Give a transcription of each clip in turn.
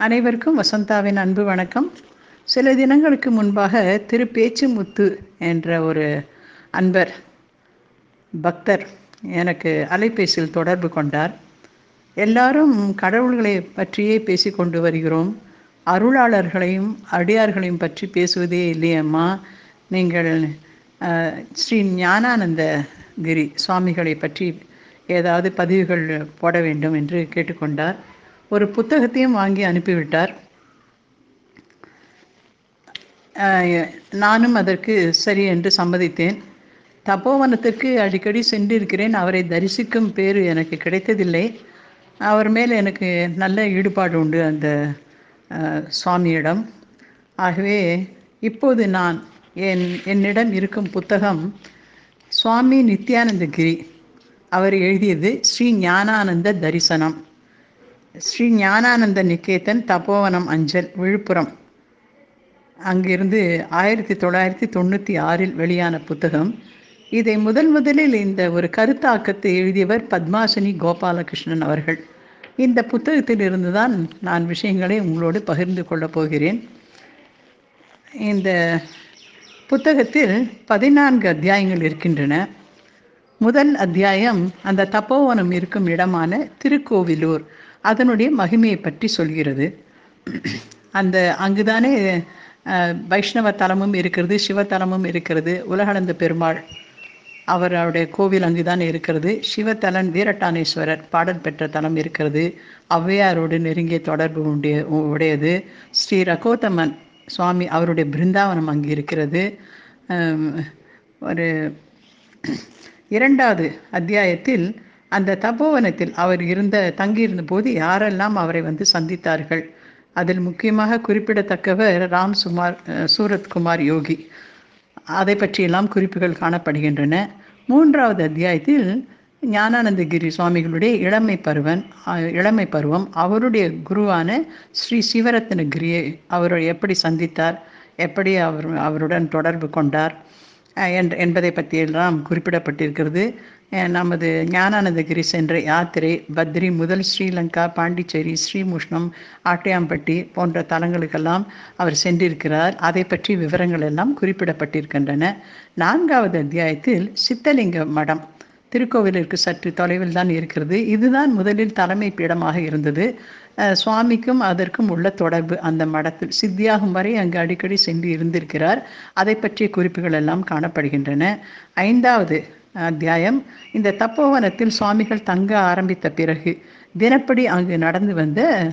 அனைவருக்கும் வசந்தாவின் அன்பு வணக்கம். சில தினங்களுக்கு முன்பாக திரு பேச்சுமுத்து என்ற ஒரு அன்பர் பக்தர் எனக்கு அலைபேசியில் தொடர்பு கொண்டார். எல்லாரும் கடவுள்களை பற்றியே பேசி கொண்டு வருகிறோம். அருளாளர்களையும் அடியார்களையும் பற்றி பேசுவதே இல்லையம்மா நீங்கள் ஸ்ரீ ஞானானந்த கிரி சுவாமிகளை பற்றி ஏதாவது பதிவுகள் போட வேண்டும் என்று கேட்டுக்கொண்டார். ஒரு புத்தகத்தையும் வாங்கி அனுப்பிவிட்டார். நானும் அதற்கு சரி என்று சம்மதித்தேன். தபோவனத்திற்கு அடிக்கடி சென்றிருக்கிறேன். அவரை தரிசிக்கும் பேர் எனக்கு கிடைத்ததில்லை. அவர் மேல் எனக்கு நல்ல ஈடுபாடு உண்டு அந்த சுவாமியிடம். ஆகவே இப்போது நான் என் என்னிடம் இருக்கும் புத்தகம் சுவாமி நித்யானந்தகிரி. அவர் எழுதியது ஸ்ரீ ஞானானந்த தரிசனம். ஸ்ரீ ஞானானந்த நிகேதன் தபோவனம் அஞ்சல் விழுப்புரம். அங்கிருந்து ஆயிரத்தி தொள்ளாயிரத்தி தொண்ணூற்றி ஆறில் வெளியான புத்தகம். இதை முதல் முதலில் இந்த ஒரு கருத்தாக்கத்தை எழுதியவர் பத்மாசினி கோபாலகிருஷ்ணன் அவர்கள். இந்த புத்தகத்தில் இருந்து தான் நான் விஷயங்களை உங்களோடு பகிர்ந்து கொள்ளப் போகிறேன். இந்த புத்தகத்தில் பதினான்கு அத்தியாயங்கள் இருக்கின்றன. முதல் அத்தியாயம் அந்த தப்போவனம் இருக்கும் இடமான திருக்கோவிலூர். அதனுடைய மகிமையை பற்றி சொல்கிறது. அந்த அங்குதானே வைஷ்ணவ தலமும் இருக்கிறது சிவத்தலமும் இருக்கிறது. உலகளந்த பெருமாள் அவருடைய கோவில் அங்குதான் இருக்கிறது. சிவத்தலன் வீரட்டானேஸ்வரர் பாடல் பெற்ற தலம் இருக்கிறது. ஔவையாரோடு நெருங்கிய தொடர்பு உடைய உடையது. ஸ்ரீ ரகோத்தமன் சுவாமி அவருடைய பிருந்தாவனம் அங்கு இருக்கிறது. ஒரு இரண்டாவது அத்தியாயத்தில் அந்த தபோவனத்தில் அவர் இருந்த தங்கியிருந்த போது யாரெல்லாம் அவரை வந்து சந்தித்தார்கள்? அதில் முக்கியமாக குறிப்பிடத்தக்கவர் ராம் சுமார் சூரத்குமார் யோகி. அதை பற்றியெல்லாம் குறிப்புகள் காணப்படுகின்றன. மூன்றாவது அத்தியாயத்தில் ஞானானந்தகிரி சுவாமிகளுடைய இளமை பருவன் இளமை பருவம் அவருடைய குருவான ஸ்ரீ சிவரத்னகிரியை அவர் எப்படி சந்தித்தார்? எப்படி அவர் அவருடன் தொடர்பு கொண்டார்? என்பதை பற்றியெல்லாம் குறிப்பிடப்பட்டிருக்கிறது. நமது ஞானானந்தகிரி சென்ற யாத்திரை பத்ரி முதல் ஸ்ரீலங்கா பாண்டிச்சேரி ஸ்ரீமுஷ்ணம் ஆட்டையாம்பட்டி போன்ற தலங்களுக்கெல்லாம் அவர் சென்றிருக்கிறார். அதை பற்றி விவரங்கள் எல்லாம் குறிப்பிடப்பட்டிருக்கின்றன. நான்காவது அத்தியாயத்தில் சித்தலிங்க மடம் திருக்கோவிலிற்கு சற்று தொலைவில் தான் இருக்கிறது. இதுதான் முதலில் தலைமை பீடமாக இருந்தது. சுவாமிக்கும் அதற்கும் உள்ள தொடர்பு அந்த மடத்தில். சித்தியாகும் வரை அங்கு அடிக்கடி சென்று இருந்திருக்கிறார். அதை பற்றிய குறிப்புகள் எல்லாம் காணப்படுகின்றன. ஐந்தாவது அத்தியாயம். இந்த தப்போவனத்தில் சுவாமிகள் தங்க ஆரம்பித்த பிறகு தினப்படி அங்கு நடந்து வந்த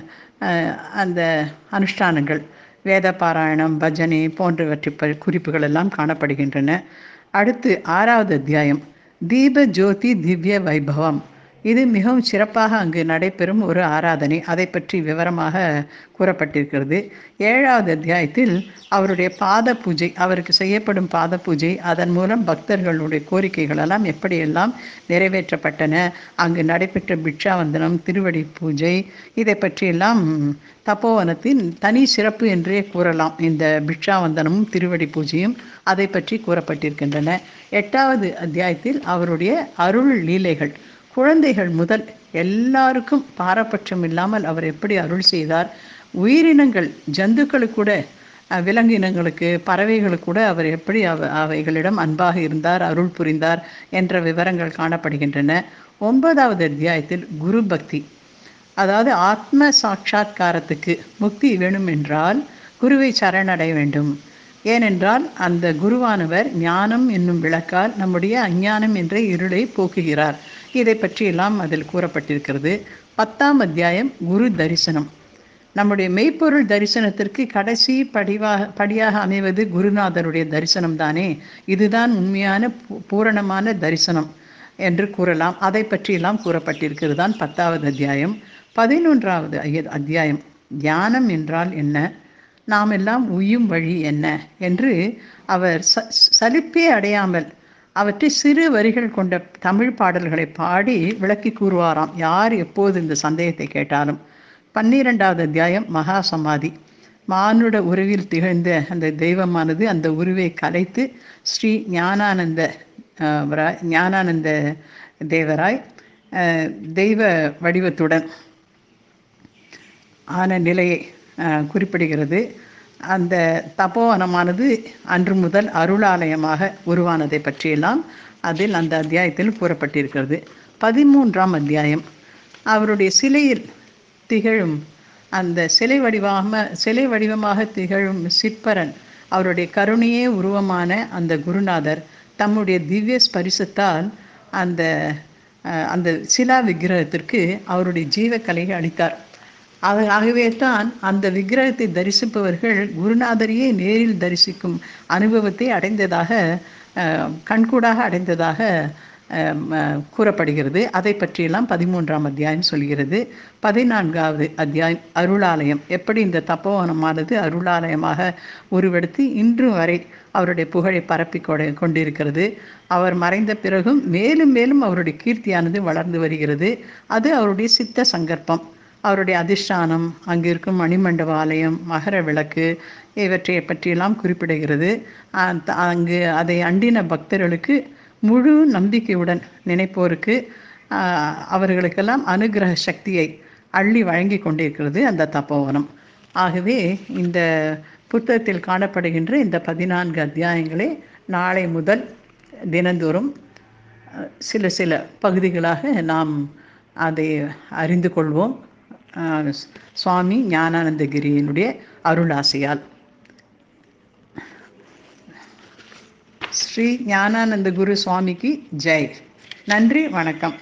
அந்த அனுஷ்டானங்கள் வேத பாராயணம் பஜனை போன்றவற்றை ப- குறிப்புகள் எல்லாம் காணப்படுகின்றன. அடுத்து ஆறாவது அத்தியாயம். दीपज्योति दिव्यवैभवम्। இது மிகவும் சிறப்பாக அங்கு நடைபெறும் ஒரு ஆராதனை. அதை பற்றி விவரமாக கூறப்பட்டிருக்கிறது. ஏழாவது அத்தியாயத்தில் அவருடைய பாத பூஜை அவருக்கு செய்யப்படும் பாத பூஜை அதன் மூலம் பக்தர்களுடைய கோரிக்கைகள் எல்லாம் எப்படியெல்லாம் நிறைவேற்றப்பட்டன அங்கு நடைபெற்ற பிட்சாவந்தனம் திருவடி பூஜை இதை பற்றியெல்லாம் தப்போவனத்தின் தனி சிறப்பு என்றே கூறலாம். இந்த பிட்சாவந்தனமும் திருவடி பூஜையும் அதை பற்றி கூறப்பட்டிருக்கின்றன. எட்டாவது அத்தியாயத்தில் அவருடைய அருள் லீலைகள். குழந்தைகள் முதல் எல்லாருக்கும் பாரபட்சம் இல்லாமல் அவர் எப்படி அருள் செய்தார்? உயிரினங்கள் ஜந்துக்களுக்கு கூட விலங்கினங்களுக்கு பறவைகளுக்கு கூட அவர் எப்படி அவ அவைகளிடம் அன்பாக இருந்தார் அருள் புரிந்தார் என்ற விவரங்கள் காணப்படுகின்றன. ஒன்பதாவது அத்தியாயத்தில் குரு பக்தி. அதாவது ஆத்ம சாட்சா்காரத்துக்கு முக்தி வேணும் என்றால் குருவை சரணடைய வேண்டும். ஏனென்றால் அந்த குருவானவர் ஞானம் என்னும் விளக்கால் நம்முடைய அஞ்ஞானம் என்ற இருளை போக்குகிறார். இதை பற்றியெல்லாம் அதில் கூறப்பட்டிருக்கிறது. பத்தாம் அத்தியாயம் குரு தரிசனம். நம்முடைய மெய்ப்பொருள் தரிசனத்திற்கு கடைசி படிவாக படியாக அமைவது குருநாதருடைய தரிசனம் தானே இதுதான் உண்மையான பூ- பூரணமான தரிசனம் என்று கூறலாம். அதை பற்றியெல்லாம் கூறப்பட்டிருக்கிறது தான் பத்தாவது அத்தியாயம். பதினொன்றாவது ஐய- அத்தியாயம் தியானம் என்றால் என்ன? நாம் எல்லாம் உய்யும் வழி என்ன? என்று அவர் ச சலிப்பே அடையாமல் அவற்றை சிறு வரிகள் கொண்ட தமிழ் பாடல்களை பாடி விளக்கி கூறுவாராம். யார் எப்போது இந்த சந்தேகத்தை கேட்டாலும். பன்னிரெண்டாவது அத்தியாயம் மகா சமாதி மானுட உருவில் திகழ்ந்த அந்த தெய்வமானது அந்த உருவை கலைத்து ஸ்ரீ ஞானானந்த ஞானானந்த தேவராய் தெய்வ வடிவத்துடன் ஆன நிலையை குறிப்பிடுகிறது. அந்த தபோவனமானது அன்று முதல் அருளாலயமாக உருவானதை பற்றியெல்லாம் அதில் அந்த அத்தியாயத்தில் கூறப்பட்டிருக்கிறது. பதிமூன்றாம் அத்தியாயம். அவருடைய சிலையில் திகழும் அந்த சிலை வடிவமாக சிலை வடிவமாக திகழும் சிற்பரன் அவருடைய கருணையே உருவமான அந்த குருநாதர் தம்முடைய திவ்ய ஸ்பரிசத்தால் அந்த அந்த சிலா விக்கிரகத்திற்கு அவருடைய ஜீவக்கலையை அளித்தார். ஆகவே தான் அந்த விக்கிரகத்தை தரிசிப்பவர்கள் குருநாதரையே நேரில் தரிசிக்கும் அனுபவத்தை அடைந்ததாக கண்கூடாக அடைந்ததாக கூறப்படுகிறது. அதை பற்றியெல்லாம் பதிமூன்றாம் அத்தியாயம் சொல்கிறது. பதினான்காவது அத்தியாயம் அருளாலயம். எப்படி இந்த தப்போவனமானது அருளாலயமாக உருவெடுத்து இன்று வரை அவருடைய புகழை பரப்பி கொண்டிருக்கிறது. அவர் மறைந்த பிறகும் மேலும் மேலும் அவருடைய கீர்த்தியானது வளர்ந்து வருகிறது. அது அவருடைய சித்த சங்கற்பம். அவருடைய அதிஷ்டானம் அங்கு இருக்கும் மணிமண்டப ஆலயம் மகர விளக்கு இவற்றை பற்றியெல்லாம் குறிப்பிடுகிறது. அங்கு அதை அண்டின பக்தர்களுக்கு முழு நம்பிக்கையுடன் நினைப்போருக்கு அவர்களுக்கெல்லாம் அனுகிரக சக்தியை அள்ளி வழங்கி கொண்டிருக்கிறது அந்த தப்போவனம். ஆகவே இந்த புத்தகத்தில் காணப்படுகின்ற இந்த பதினான்கு அத்தியாயங்களை நாளை முதல் தினந்தோறும் சில சில பகுதிகளாக நாம் அதை அறிந்து கொள்வோம். சுவாமி ஞானானந்தகிரியினுடைய அருளாசையால். ஸ்ரீ ஞானானந்த குரு சுவாமிக்கு ஜெய். நன்றி வணக்கம்.